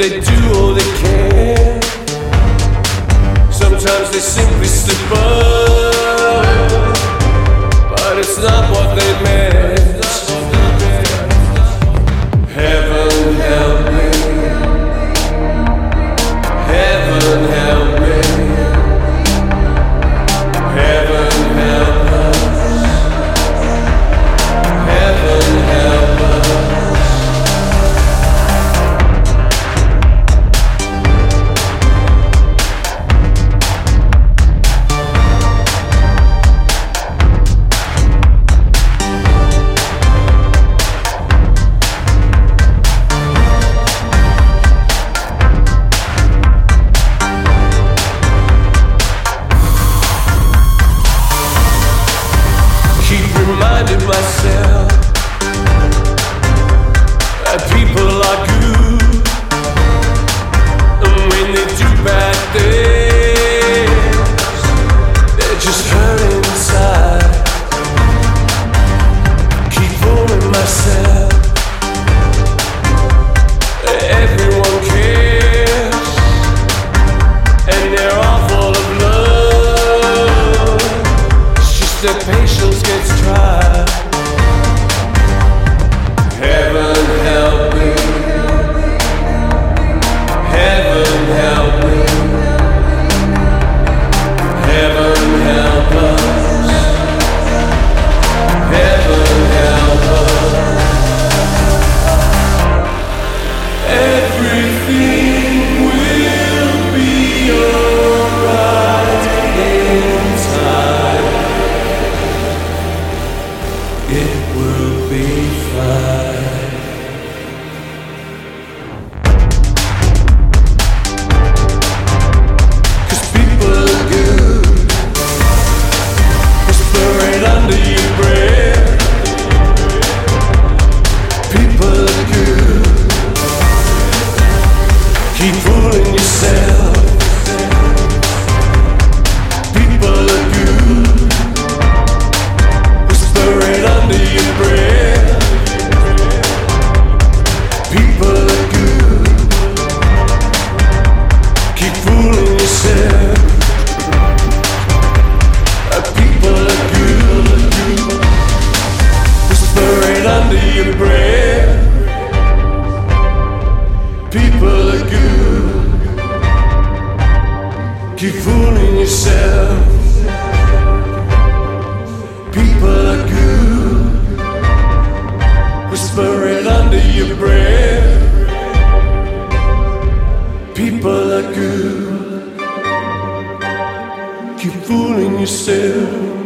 They do all they can. Sometimes they simply slip up, but it's not what they meant. say Everything you.